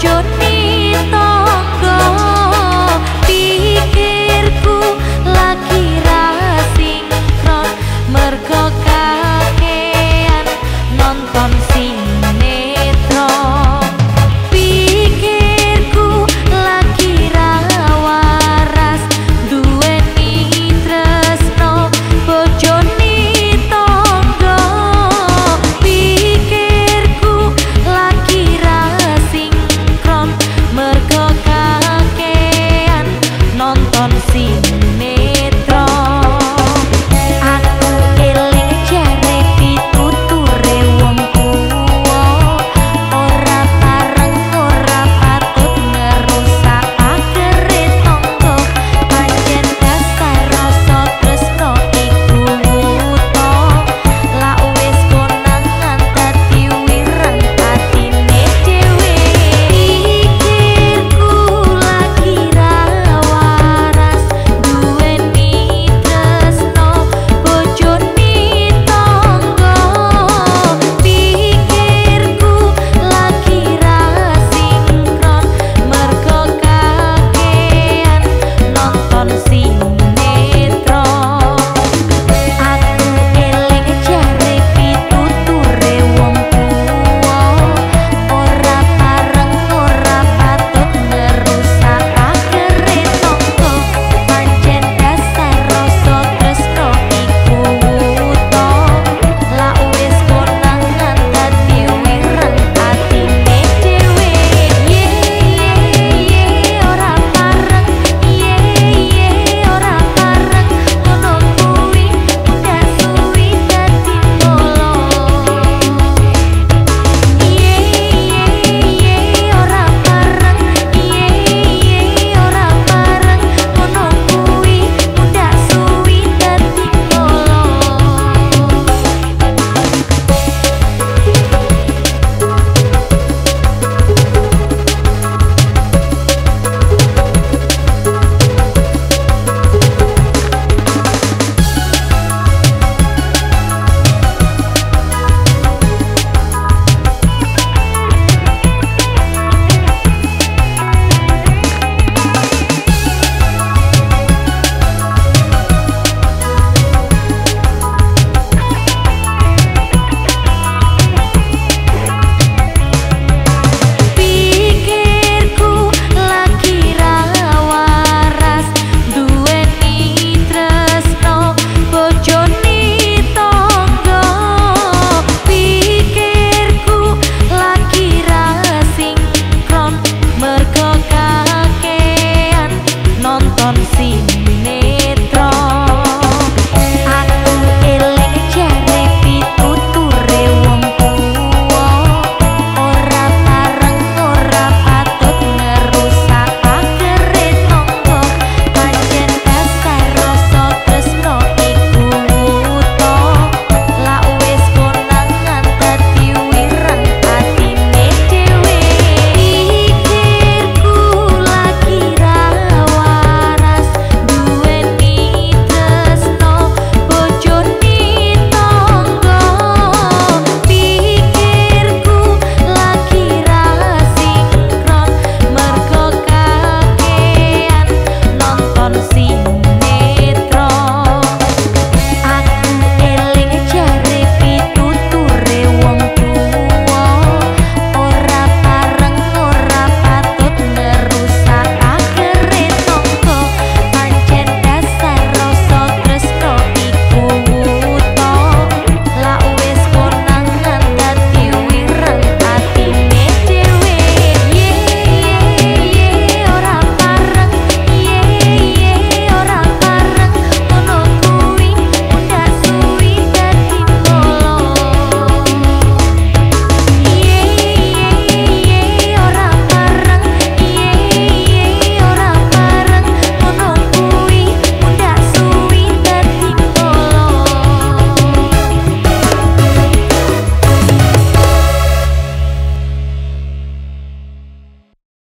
trốn